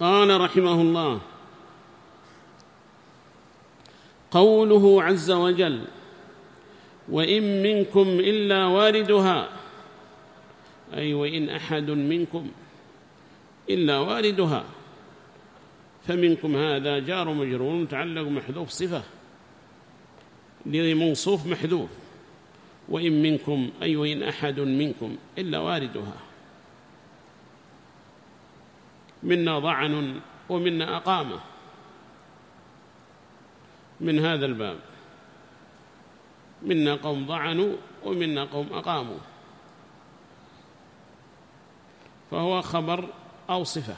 قال رحمه الله قوله عز وجل وإن منكم إلا واردها أي وإن أحد منكم إلا واردها فمنكم هذا جار مجرور متعلق محذوف صفة لموصوف محذوف وإن منكم أي وإن أحد منكم إلا واردها. منا ضعن ومنا أقامة. من هذا الباب منا قوم ضعنوا ومنا قوم أقاموا. فهو خبر أو صفة.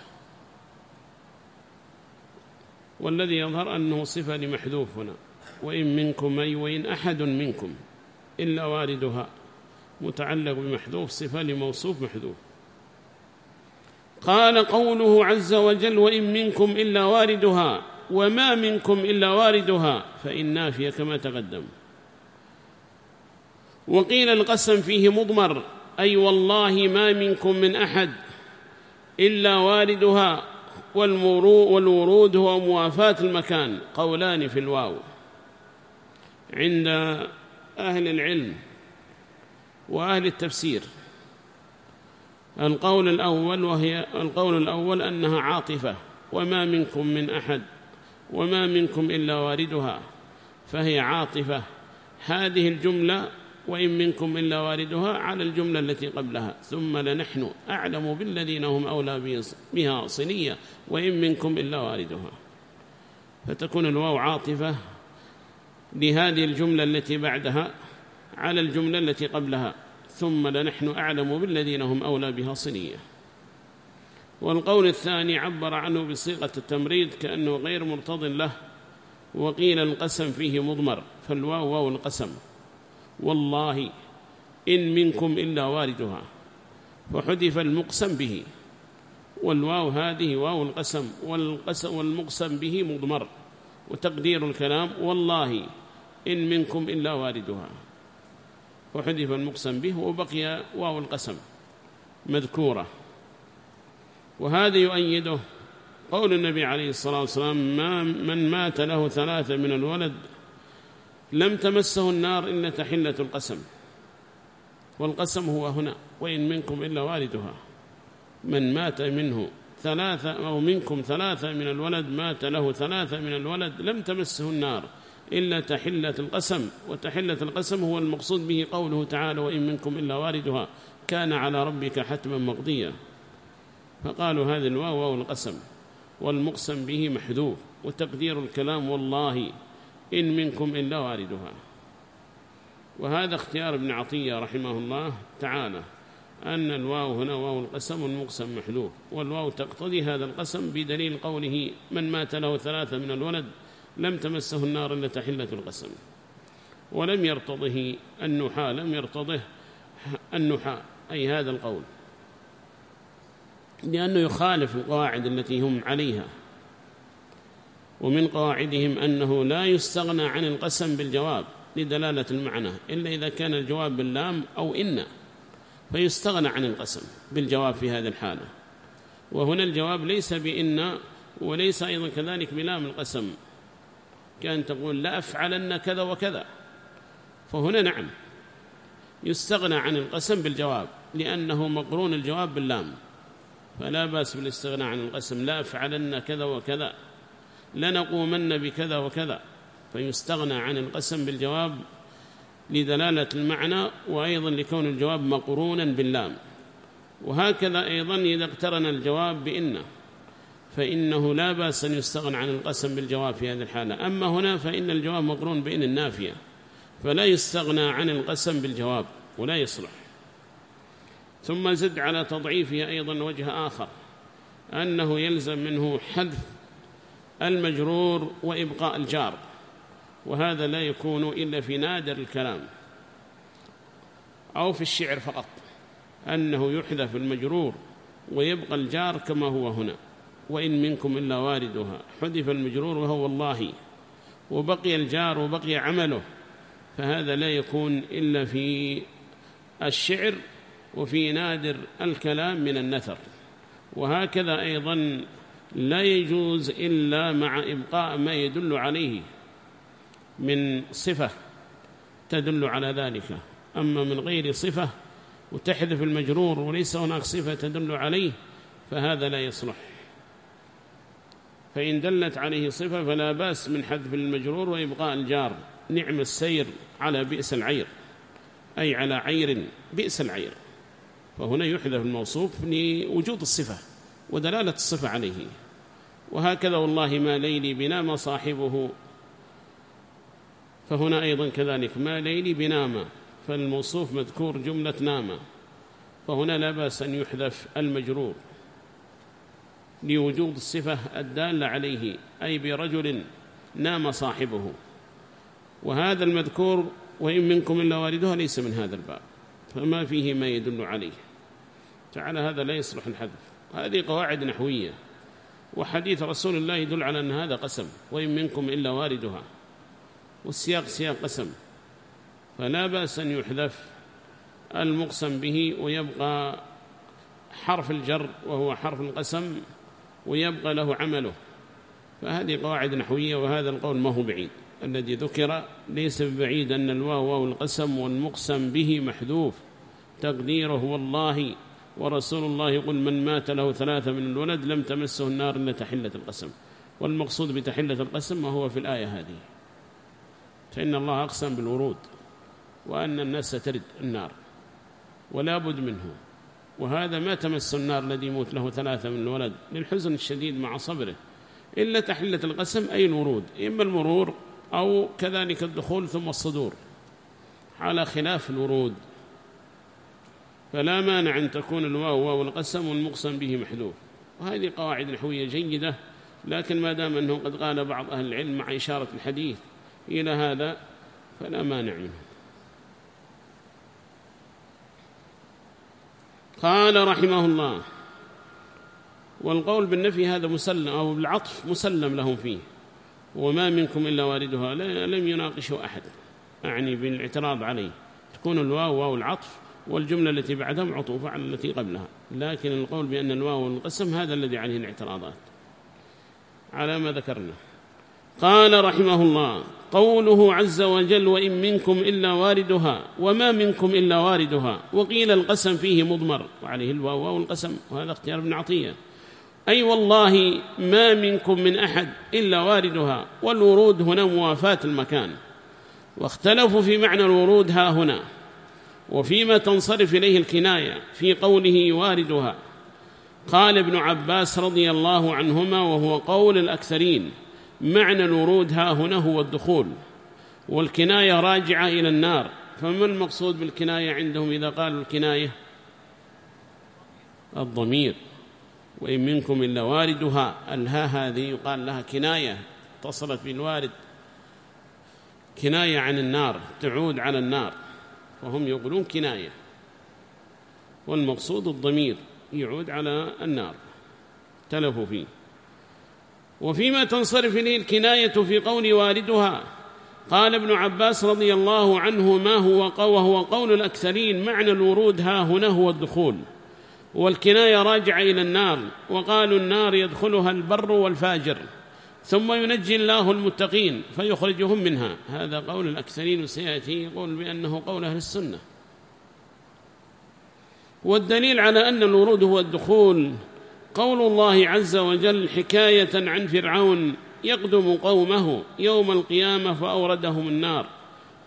والذي يظهر أنه صفة لمحذوف هنا. وإن منكم أي وإن أحد منكم إلا واردها. متعلق بمحذوف صفة لموصوف محذوف. قال قوله عز وجل وإن منكم إلا واردها وما منكم إلا واردها فإن نافية كما تقدم. وقيل القسم فيه مضمر أي والله ما منكم من أحد إلا واردها والورود هو موافاة المكان قولان في الواو. عند أهل العلم وأهل التفسير. القول الأول وهي القول الأول أنها عاطفة وما منكم من أحد وما منكم إلا واردها فهي عاطفة. هذه الجملة وإن منكم إلا واردها على الجملة التي قبلها. ثم لنحن أعلم بالذين هم أولى بها صلية وإن منكم إلا واردها. فتكون الواو عاطفة لهذه الجملة التي بعدها على الجملة التي قبلها. ثم لنحن أعلم بالذين هم أولى بها صلية والقول الثاني عبر عنه بصيغة التمريض كأنه غير مرتض له وقيل القسم فيه مضمر فالواو واو القسم. والله إن منكم إلا واردها فحذف المقسم به. والواو هذه واو القسم والقسم والمقسم به مضمر وتقدير الكلام والله إن منكم إلا واردها. وحذف المقسم به وبقي واو القسم مذكورة. وهذا يؤيده قول النبي عليه الصلاة والسلام ما من مات له ثلاثة من الولد لم تمسه النار إلا تحلة القسم. والقسم هو هنا وإن منكم إلا والدها من مات منه ثلاثة أو منكم ثلاثة من الولد مات له ثلاثة من الولد لم تمسه النار. إلا تحلة القسم وتحلة القسم هو المقصود به قوله تعالى وإن منكم إلا واردها كان على ربك حتما مقضيا فقالوا هذه الواو واو القسم والمقسم به محذوف وتقدير الكلام والله إن منكم إلا واردها. وهذا اختيار ابن عطية رحمه الله تعالى أن الواو هنا واو القسم والمقسم محذوف والواو تقتضي هذا القسم بدليل قوله من مات له ثلاثة من الولد لم تمسه النار إلا تحلة القسم. ولم يرتضه النحاة لم يرتضه النحاة أي هذا القول. لأنه يخالف القواعد التي هم عليها. ومن قواعدهم أنه لا يستغنى عن القسم بالجواب لدلالة المعنى إلا إذا كان الجواب باللام أو إن. فيستغنى عن القسم بالجواب في هذه الحالة. وهنا الجواب ليس بإن وليس أيضا كذلك بلام القسم. كأن تقول لا أفعلن كذا وكذا. فهنا نعم يستغنى عن القسم بالجواب لأنه مقرون الجواب باللام. فلا بأس بالاستغناء عن القسم لا أفعلن كذا وكذا لنقومن بكذا وكذا. فيستغنى عن القسم بالجواب لدلالة المعنى وأيضا لكون الجواب مقرونا باللام. وهكذا أيضا إذا اقترن الجواب بإنه. فإنه لا بأس أن يستغنى عن القسم بالجواب في هذه الحالة. أما هنا فإن الجواب مقرون بإن النافية فلا يستغنى عن القسم بالجواب ولا يصلح. ثم زد على تضعيفه أيضا وجه آخر أنه يلزم منه حذف المجرور وإبقاء الجار وهذا لا يكون إلا في نادر الكلام أو في الشعر فقط أنه يحذف المجرور ويبقى الجار كما هو هنا. وإن منكم إلا واردها. حذف المجرور وهو الله وبقي الجار وبقي عمله. فهذا لا يكون إلا في الشعر وفي نادر الكلام من النثر. وهكذا أيضا لا يجوز إلا مع إبقاء ما يدل عليه من صفة تدل على ذلك. أما من غير صفة وتحذف المجرور وليس هناك صفة تدل عليه فهذا لا يصلح. فإن دلت عليه صفة فلا بأس من حذف المجرور وإبقاء الجار. نعم السير على بئس العير أي على عير بئس العير. فهنا يحذف الموصوف لوجود الصفة ودلالة الصفة عليه. وهكذا والله ما ليلي بنام صاحبه. فهنا أيضا كذلك ما ليلي بنام فالموصوف مذكور جملة نام فهنا لا بأس أن يحذف المجرور. لوجود الصفة الدالة عليه أي برجل نام صاحبه. وهذا المذكور وإن منكم إلا واردها ليس من هذا الباب فما فيه ما يدل عليه. تعالى هذا لا يصلح الحذف. هذه قواعد نحوية وحديث رسول الله يدل على أن هذا قسم وإن منكم إلا واردها. والسياق سياق قسم فلا بأس أن يحذف المقسم به ويبقى حرف الجر وهو حرف القسم ويبقى له عمله. فهذه قواعد نحوية وهذا القول ما هو بعيد. الذي ذكر ليس ببعيد أن الواو واو القسم والمقسم به محذوف. تقديره والله ورسول الله يقول من مات له ثلاثة من الولد لم تمسه النار إلا تحلة القسم. والمقصود بتحلة القسم ما هو في الآية هذه. فإن الله أقسم بالورود وأن الناس سترد النار. ولا بد منه. وهذا ما تمس النار الذي يموت له ثلاثة من الولد للحزن الشديد مع صبره. إلا تحلة القسم أي الورود إما المرور أو كذلك الدخول ثم الصدور. على خلاف الورود فلا مانع أن تكون الواو واو القسم والمقسم به محذوف. وهذه قواعد نحوية جيدة لكن ما دام أنه قد قال بعض أهل العلم مع إشارة الحديث إلى هذا فلا مانع منه قال رحمه الله والقول بالنفي هذا مسلم أو بالعطف مسلم لهم فيه وما منكم إلا واردها لم يناقشه أحد أعني بالإعتراض عليه تكون الواو واو العطف والجملة التي بعدها معطوفة على التي قبلها لكن القول بأن الواو القسم هذا الذي عليه الاعتراضات. على ما ذكرنا. قال رحمه الله قوله عز وجل وإن منكم إلا واردها وما منكم إلا واردها وقيل القسم فيه مضمر وعليه الواو واو القسم وهذا اختيار ابن عطية. أي والله ما منكم من أحد إلا واردها والورود هنا موافاة المكان. واختلفوا في معنى الورود ها هنا. وفيما تنصرف إليه الكناية في قوله واردها قال ابن عباس رضي الله عنهما وهو قول الأكثرين معنى الورود ها هنا هو الدخول والكناية راجعة إلى النار. فما المقصود بالكناية عندهم إذا قالوا الكناية؟ الضمير. وإن منكم إلا واردها. الها هذه؟ يقال لها كناية. اتصلت بالوارد. كناية عن النار. تعود على النار. وهم يقولون كناية. والمقصود الضمير. يعود على النار. تلفوا فيه. وفيما تنصرف إليه الكناية في قول والدها قال ابن عباس رضي الله عنه ما هو وهو قول الأكثرين معنى الورود ها هنا هو الدخول. والكناية راجعة إلى النار وقالوا النار يدخلها البر والفاجر ثم ينجي الله المتقين فيخرجهم منها. هذا قول الأكثرين وسيأتي يقول بأنه قول أهل السنة. والدليل على أن الورود هو الدخول قول الله عز وجل حكاية عن فرعون يقدم قومه يوم القيامة فأوردهم النار.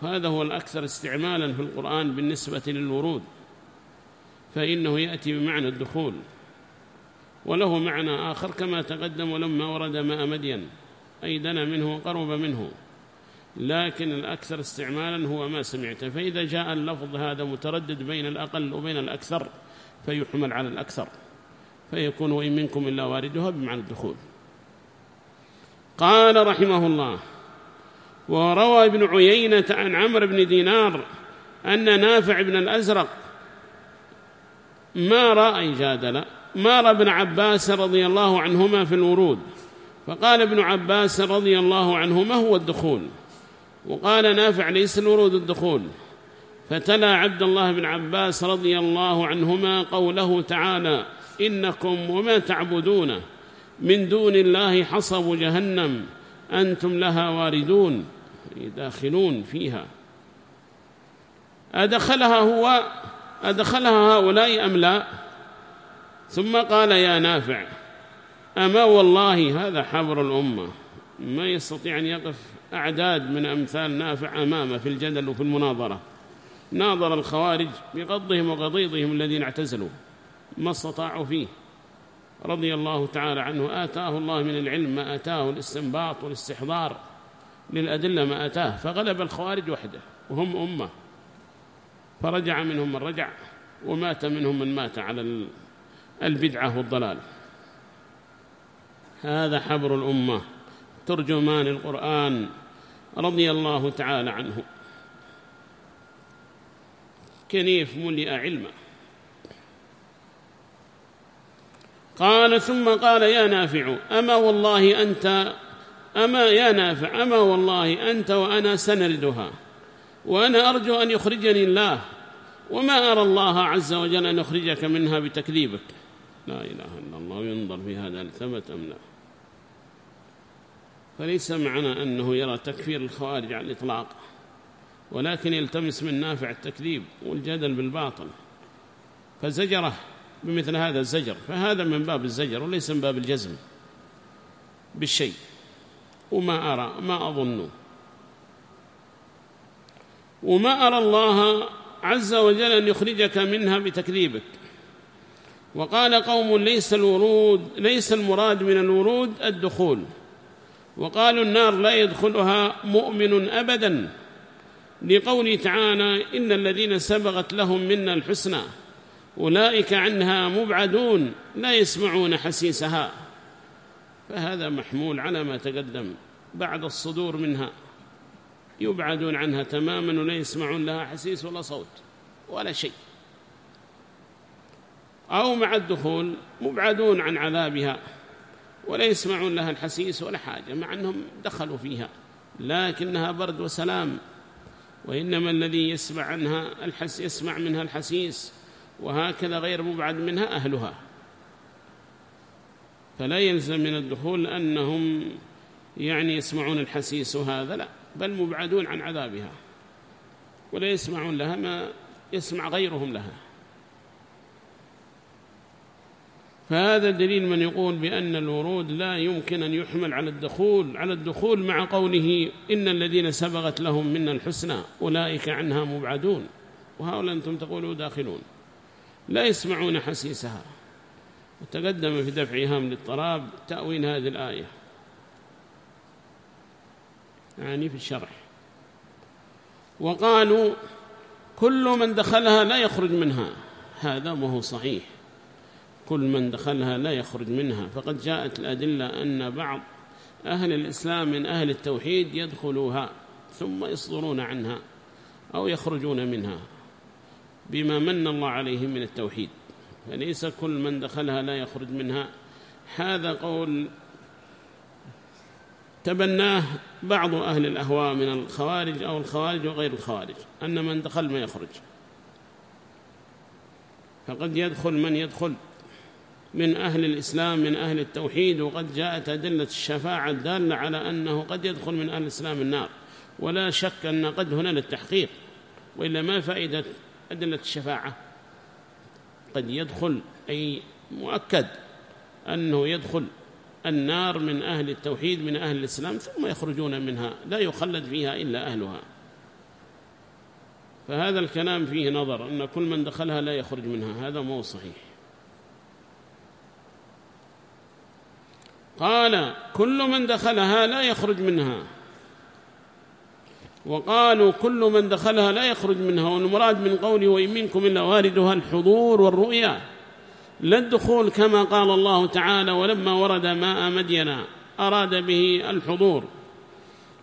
هذا هو الأكثر استعمالا في القرآن بالنسبة للورود فإنه يأتي بمعنى الدخول وله معنى آخر كما تقدم لما ورد ماء مدين أي دنا منه وقرب منه. لكن الأكثر استعمالا هو ما سمعت فإذا جاء اللفظ هذا متردد بين الأقل وبين الأكثر فيحمل على الأكثر. فيكون وإن منكم إلا واردها بمعنى الدخول. قال رحمه الله وروى ابن عيينة عن عمرو بن دينار أن نافع بن الأزرق ما رأى جادل ما رأى ابن عباس رضي الله عنهما في الورود. فقال ابن عباس رضي الله عنهما هو الدخول. وقال نافع ليس الورود الدخول. فتلا عبد الله بن عباس رضي الله عنهما قوله تعالى إنكم وما تعبدون من دون الله حصب جهنم أنتم لها واردون داخلون فيها. أدخلها هو أدخلها هؤلاء أم لا؟ ثم قال يا نافع أما والله هذا حبر الأمة؟ ما يستطيع أن يقف أعداد من أمثال نافع أمامه في الجدل وفي المناظرة. ناظر الخوارج بغضهم وغضيضهم الذين اعتزلوا. ما استطاعوا فيه. رضي الله تعالى عنه آتاه الله من العلم ما آتاه الاستنباط والاستحضار للأدلة ما آتاه فغلب الخوارج وحده وهم أمة. فرجع منهم من رجع ومات منهم من مات على البدعة والضلال. هذا حبر الأمة ترجمان القرآن رضي الله تعالى عنه. كنيف ملئ علما قال ثم قال يا نافع أما والله أنت أما يا نافع أما والله أنت وأنا سنردها وأنا أرجو أن يخرجني الله وما أرى الله عز وجل أن يخرجك منها بتكذيبك. لا إله إلا الله ينظر في هذا ثبت أم لا. فليس معنى أنه يرى تكفير الخوارج على الإطلاق ولكن يلتمس من نافع التكذيب والجدل بالباطل. فزجره بمثل هذا الزجر. فهذا من باب الزجر وليس من باب الجزم بالشيء. وما أرى ما أظن. وما أرى الله عز وجل أن يخرجك منها بتكذيبك. وقال قوم ليس الورود ليس المراد من الورود الدخول. وقالوا النار لا يدخلها مؤمن أبدا. لقوله تعالى إن الذين سبغت لهم منا الحسنى. أولئك عنها مبعدون لا يسمعون حسيسها. فهذا محمول على ما تقدم بعد الصدور منها يبعدون عنها تماما ولا يسمعون لها حسيس ولا صوت ولا شيء. أو مع الدخول مبعدون عن عذابها ولا يسمعون لها الحسيس ولا حاجة مع أنهم دخلوا فيها. لكنها برد وسلام وإنما الذي يسمع عنها الحس يسمع منها الحسيس وهكذا غير مبعد منها أهلها. فلا يلزم من الدخول أنهم يعني يسمعون الحسيس وهذا لا بل مبعدون عن عذابها ولا يسمعون لها ما يسمع غيرهم لها. فهذا دليل من يقول بأن الورود لا يمكن أن يحمل على الدخول على الدخول مع قوله إن الذين سبغت لهم منا الحسنى أولئك عنها مبعدون. وهؤلاء أنتم تقولوا داخلون. لا يسمعون حسيسها. وتقدم في دفع إيهام للطراب تأوين هذه الآية. يعني في الشرح. وقالوا كل من دخلها لا يخرج منها. هذا ما هو صحيح. كل من دخلها لا يخرج منها. فقد جاءت الأدلة أن بعض أهل الإسلام من أهل التوحيد يدخلوها ثم يصدرون عنها أو يخرجون منها. بما من الله عليهم من التوحيد. فليس كل من دخلها لا يخرج منها. هذا قول تبناه بعض أهل الأهواء من الخوارج أو الخوارج وغير الخوارج. أن من دخل ما يخرج. فقد يدخل من يدخل. من أهل الإسلام من أهل التوحيد وقد جاءت أدلة الشفاعة الدالة على أنه قد يدخل من أهل الإسلام النار. ولا شك أن قد هنا للتحقيق. وإلا ما فائدة أدلة الشفاعة. قد يدخل أي مؤكد أنه يدخل النار من أهل التوحيد من أهل الإسلام ثم يخرجون منها لا يخلد فيها إلا أهلها. فهذا الكلام فيه نظر أن كل من دخلها لا يخرج منها هذا مو صحيح. قال كل من دخلها لا يخرج منها. وقالوا كل من دخلها لا يخرج منها والمراد من قوله وإن منكم إلا واردها الحضور والرؤيا لا الدخول كما قال الله تعالى ولما ورد ماء مدينا أراد به الحضور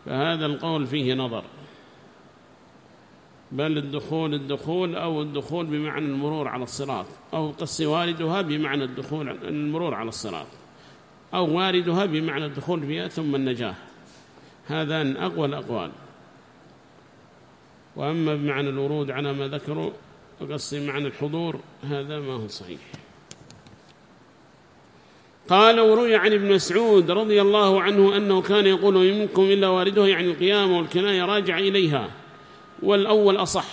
فهذا القول فيه نظر. بل الدخول الدخول أو الدخول بمعنى المرور على الصراط أو قص واردها بمعنى الدخول المرور على الصراط أو واردها بمعنى الدخول فيها ثم النجاة. هذان أقوى الأقوال. وأما بمعنى الورود على ما ذكروا وقصي معنى الحضور هذا ما هو صحيح. قال وروي عن ابن مسعود رضي الله عنه أنه كان يقول منكم إلا وارده يعني القيامة والكناية راجع إليها والأول أصح.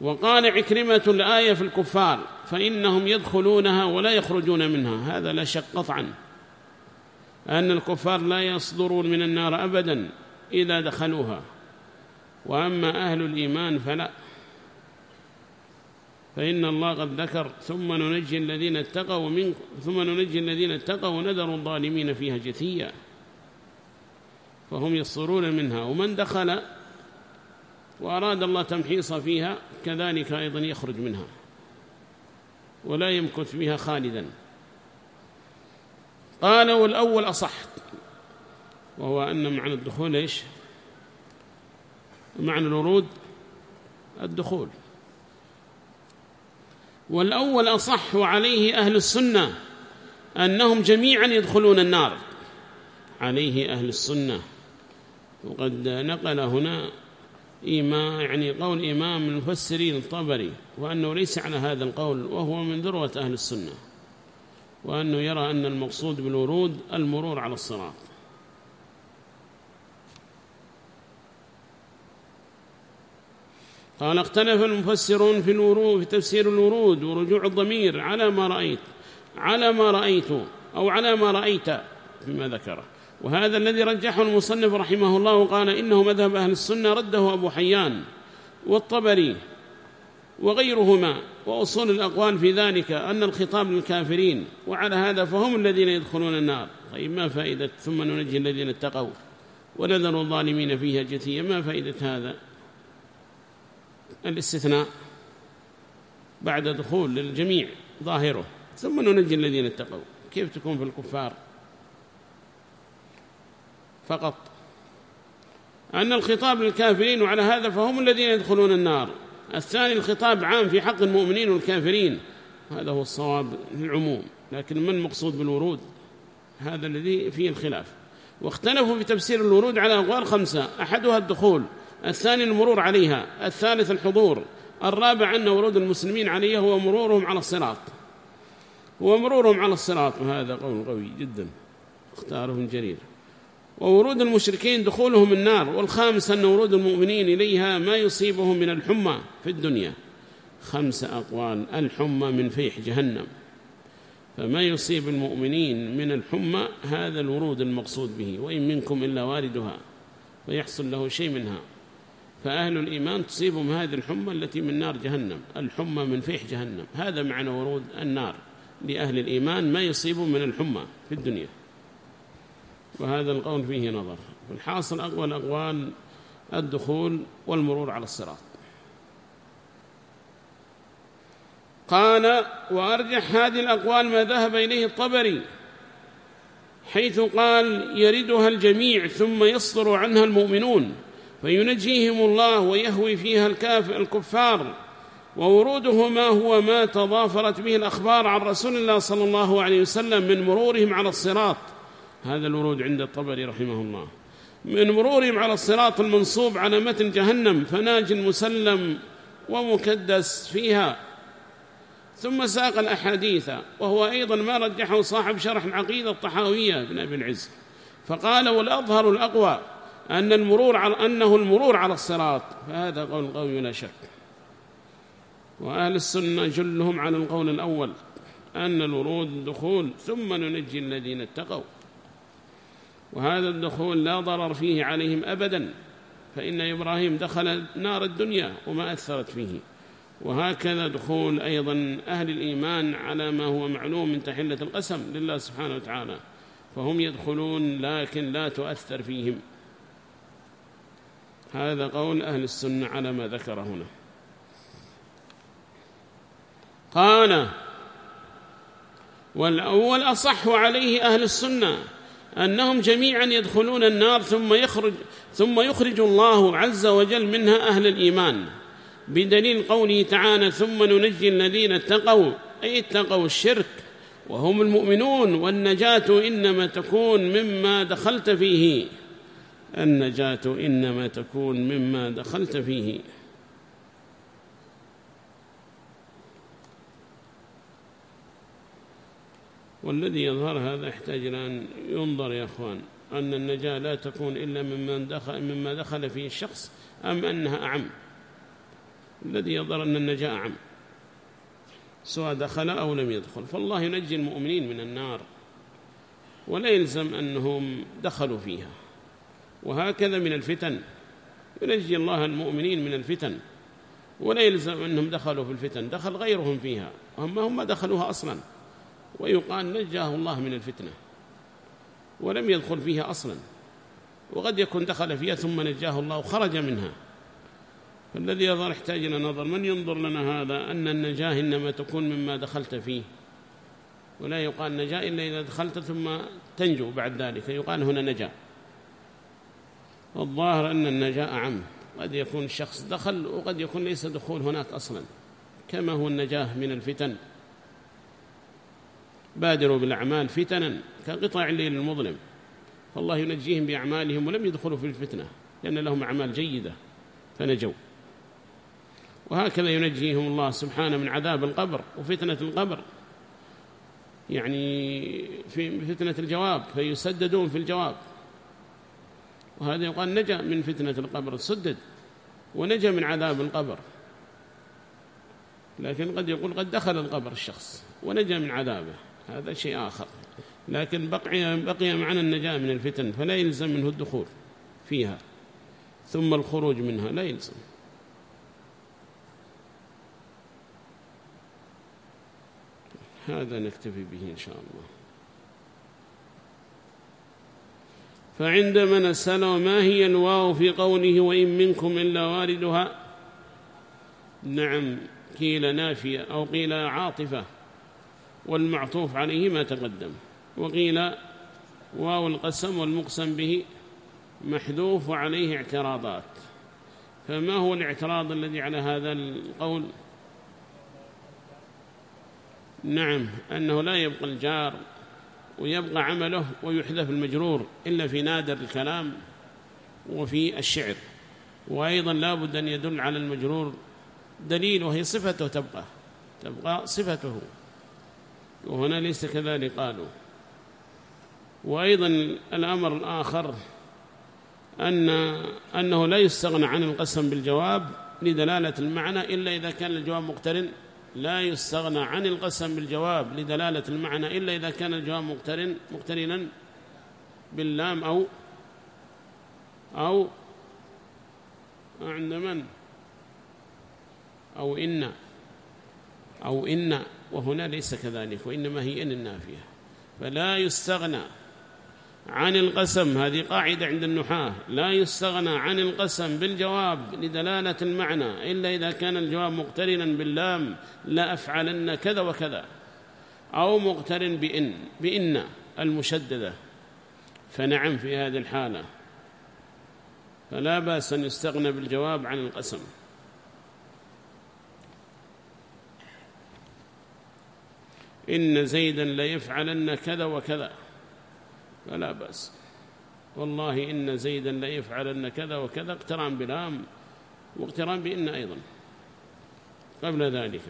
وقال عكرمة الآية في الكفار فإنهم يدخلونها ولا يخرجون منها. هذا لا شك قطعا أن الكفار لا يصدرون من النار أبدا. إذا دخلوها. وأما أهل الإيمان فلا. فإن الله قد ذكر ثم ننجي الذين اتقوا من ثم ننجي الذين اتقوا ونذر الظالمين فيها جثيا. فهم يصرون منها. ومن دخل وأراد الله تمحيص فيها كذلك أيضا يخرج منها. ولا يمكث بها خالدا. قال والأول أصح. وهو أن معنى الدخول إيش؟ معنى الورود الدخول. والأول أصح وعليه أهل السنة أنهم جميعا يدخلون النار. عليه أهل السنة. وقد نقل هنا إمام يعني قول إمام المفسرين الطبري وأنه ليس على هذا القول وهو من ذروة أهل السنة وأنه يرى أن المقصود بالورود المرور على الصراط. قال اختلف المفسرون في الورود في تفسير الورود ورجوع الضمير على ما رأيت على ما رأيت أو على ما رأيت فيما ذكره وهذا الذي رجحه المصنف رحمه الله وقال إنه مذهب أهل السنة رده أبو حيان والطبري وغيرهما وأصول الأقوال في ذلك أن الخطاب للكافرين وعلى هذا فهم الذين يدخلون النار. طيب ما فائدة ثم ننجي الذين اتقوا ونذر الظالمين فيها جثيا. ما فائدة هذا؟ الاستثناء بعد دخول للجميع ظاهره. ثم ننجي الذين اتقوا. كيف تكون في الكفار؟ فقط. أن الخطاب للكافرين وعلى هذا فهم الذين يدخلون النار. الثاني الخطاب عام في حق المؤمنين والكافرين. هذا هو الصواب للعموم. لكن من المقصود بالورود؟ هذا الذي فيه الخلاف. واختلفوا في تفسير الورود على أقوال خمسة. أحدها الدخول. الثاني المرور عليها الثالث الحضور الرابع أن ورود المسلمين عليها هو مرورهم على الصراط. هو مرورهم على الصراط. وهذا قول قوي جدا اختاره من جرير. وورود المشركين دخولهم النار والخامس أن ورود المؤمنين إليها ما يصيبهم من الحمى في الدنيا. خمس أقوال الحمى من فيح جهنم. فما يصيب المؤمنين من الحمى هذا الورود المقصود به وإن منكم إلا واردها ويحصل له شيء منها. فأهل الإيمان تصيبهم هذه الحمى التي من نار جهنم الحمى من فيح جهنم. هذا معنى ورود النار. لأهل الإيمان ما يصيبهم من الحمى في الدنيا. وهذا القول فيه نظر. والحاصل أقوى الأقوال الدخول والمرور على الصراط. قال وأرجح هذه الأقوال ما ذهب إليه الطبري حيث قال يردها الجميع ثم يصدر عنها المؤمنون. فينجيهم الله ويهوي فيها الكفار ووروده ما هو ما تضافرت به الأخبار عن رسول الله صلى الله عليه وسلم من مرورهم على الصراط. هذا الورود عند الطبري رحمه الله. من مرورهم على الصراط المنصوب على متن جهنم فناج مسلم ومكدس فيها. ثم ساق الأحاديث وهو أيضا ما رجحه صاحب شرح العقيدة الطحاوية بن أبي العز. فقال والأظهر الأقوى أن المرور على أنه المرور على الصراط. فهذا قول قوي لا شك. وأهل السنة جلهم على القول الأول أن الورود الدخول ثم ننجي الذين اتقوا. وهذا الدخول لا ضرر فيه عليهم أبدا. فإن إبراهيم دخل نار الدنيا وما أثرت فيه. وهكذا دخول أيضا أهل الإيمان على ما هو معلوم من تحلة القسم لله سبحانه وتعالى. فهم يدخلون لكن لا تؤثر فيهم. هذا قول أهل السنة على ما ذكر هنا. قال والأول أصح عليه أهل السنة أنهم جميعا يدخلون النار ثم يخرج ثم يخرج الله عز وجل منها أهل الإيمان بدليل قوله تعالى ثم ننجي الذين اتقوا أي اتقوا الشرك وهم المؤمنون والنجاة إنما تكون مما دخلت فيه. النجاة إنما تكون مما دخلت فيه. والذي يظهر هذا يحتاج إلى أن ينظر يا أخوان أن النجاة لا تكون إلا ممن دخل مما دخل فيه الشخص أم أنها أعم؟ الذي يظهر أن النجاة أعم. سواء دخل أو لم يدخل فالله ينجي المؤمنين من النار ولا يلزم أنهم دخلوا فيها. وهكذا من الفتن. ينجي الله المؤمنين من الفتن. ولا يلزم أنهم دخلوا في الفتن دخل غيرهم فيها. هم هم دخلوها أصلا. ويقال نجاه الله من الفتنة. ولم يدخل فيها أصلا. وقد يكون دخل فيها ثم نجاه الله وخرج منها. فالذي يظهر يحتاج إلى نظر. من ينظر لنا هذا؟ أن النجاة إنما تكون مما دخلت فيه. ولا يقال نجاة إلا إذا دخلت ثم تنجو بعد ذلك. يقال هنا نجاة. والظاهر أن النجاة أعم. قد يكون الشخص دخل وقد يكون ليس دخول هناك أصلا. كما هو النجاة من الفتن. بادروا بالأعمال فتنا كقطع الليل المظلم. فالله ينجيهم بأعمالهم ولم يدخلوا في الفتنة لأن لهم أعمال جيدة فنجوا. وهكذا ينجيهم الله سبحانه من عذاب القبر وفتنة القبر. يعني في فتنة الجواب فيسددون في الجواب. وهذا يقال نجا من فتنة القبر سدد ونجا من عذاب القبر. لكن قد يقول قد دخل القبر الشخص ونجا من عذابه هذا شيء آخر. لكن بقي, بقي معنا النجاة من الفتن فلا يلزم منه الدخول فيها ثم الخروج منها لا يلزم. هذا نكتفي به إن شاء الله. فعندما نسأله ما هي الواو في قوله وإن منكم إلا واردها؟ نعم قيل نافية أو قيل عاطفة والمعطوف عليه ما تقدم وقيل واو القسم والمقسم به محذوف وعليه اعتراضات. فما هو الاعتراض الذي على هذا القول؟ نعم أنه لا يبقى الجار ويبقى عمله ويحذف المجرور إلا في نادر الكلام وفي الشعر. وأيضا لا بد أن يدل على المجرور دليل وهي صفته تبقى تبقى صفته. وهنا ليس كذلك قالوا. وأيضا الأمر الآخر أن أنه لا يستغنى عن القسم بالجواب لدلالة المعنى إلا إذا كان الجواب مقترن. لا يستغنى عن القسم بالجواب لدلالة المعنى إلا إذا كان الجواب مقترن مقترنا باللام أو أو عند من؟ أو إن. أو إن. وهنا ليس كذلك وإنما هي إن النافية. فلا يستغنى عن القسم هذه قاعدة عند النحاة. لا يستغنى عن القسم بالجواب لدلالة المعنى إلا إذا كان الجواب مقترنا باللام لا أفعلن كذا وكذا. أو مقترن بإن بإن المشددة. فنعم في هذه الحالة. فلا بأس أن يستغنى بالجواب عن القسم. إن زيدا ليفعلن كذا وكذا. فلا بأس. والله إن زيدا ليفعلن كذا وكذا اقتران بلام واقتران بإن أيضا. قبل ذلك.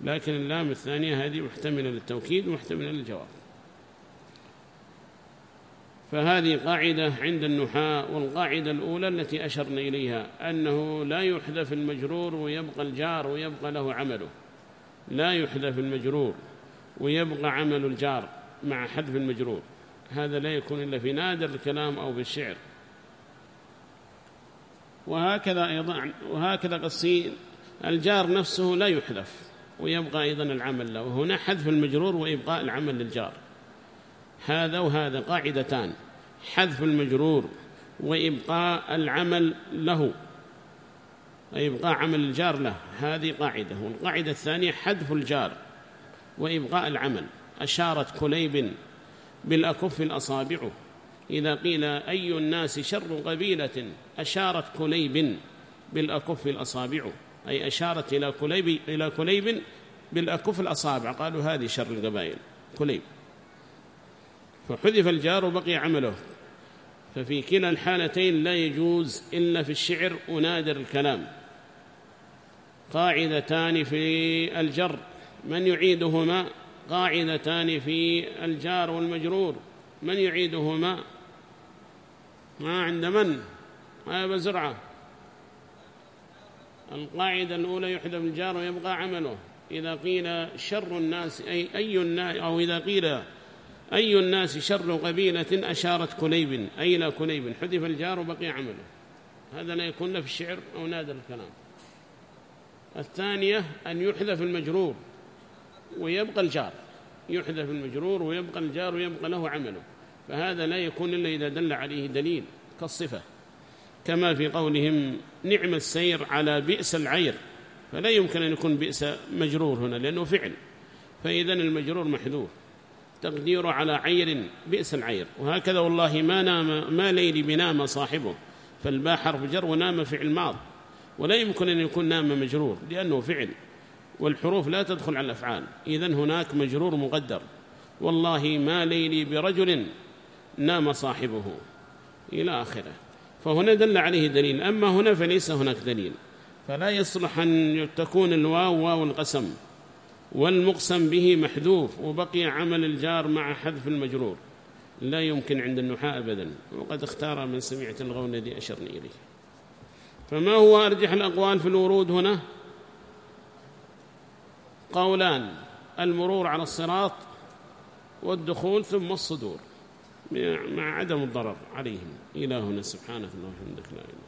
لكن اللام الثانية هذه محتملة للتوكيد ومحتملة للجواب. فهذه قاعدة عند النحاة والقاعدة الأولى التي أشرنا إليها أنه لا يحذف المجرور ويبقى الجار ويبقى له عمله. لا يحذف المجرور ويبقى عمل الجار مع حذف المجرور. هذا لا يكون إلا في نادر الكلام أو بالشعر وهكذا أيضا وهكذا قصي الجار نفسه لا يحذف ويبقى أيضا العمل له. وهنا حذف المجرور وإبقاء العمل للجار. هذا وهذا قاعدتان حذف المجرور وإبقاء العمل له. إبقاء عمل الجار له هذه قاعدة. والقاعدة الثانية حذف الجار وإبقاء العمل. أشارت كليب بالأكف الأصابع. إذا قيل أي الناس شر قبيلة أشارت كليب بالأكف الأصابع. أي أشارت إلى كليب, إلى كليب بالأكف الأصابع. قالوا هذه شر القبائل. كليب. فحذف الجار وبقي عمله. ففي كلا الحالتين لا يجوز إلا في الشعر ونادر الكلام. قاعدتان في الجر. من يعيدهما؟ قاعدتان في الجار والمجرور. من يعيدهما؟ ما عند من؟ ما بزرعة القاعدة الأولى يحذف الجار ويبقى عمله. إذا قيل شر الناس أي, أي الناس أو إذا قيل أي الناس شر قبيلة أشارت كليب أي لا كليب حذف الجار وبقي عمله. هذا لا يكون في الشعر أو نادر الكلام. الثانية أن يحذف المجرور. ويبقى الجار يحذف المجرور ويبقى الجار ويبقى له عمله. فهذا لا يكون إلا إذا دل عليه دليل كالصفة. كما في قولهم نعم السير على بئس العير. فلا يمكن أن يكون بئس مجرور هنا لأنه فعل. فإذا المجرور محذوف. تقديره على عير بئس العير. وهكذا والله ما نام ما ليل بنام صاحبه. فالباء حرف ونام فعل ماض. ولا يمكن أن يكون نام مجرور لأنه فعل. والحروف لا تدخل على الأفعال. إذا هناك مجرور مقدر. والله ما ليلي برجل نام صاحبه. إلى آخره. فهنا دل عليه دليل. أما هنا فليس هناك دليل. فلا يصلح أن تكون الواو واو القسم والمقسم به محذوف وبقي عمل الجار مع حذف المجرور. لا يمكن عند النحاء أبدا. وقد اختار من سمعت الغون الذي أشرني إليه. فما هو أرجح الأقوال في الورود هنا؟ قولان المرور على الصراط والدخول ثم الصدور مع عدم الضرر عليهم. إلهنا سبحانه وتعالى لا إله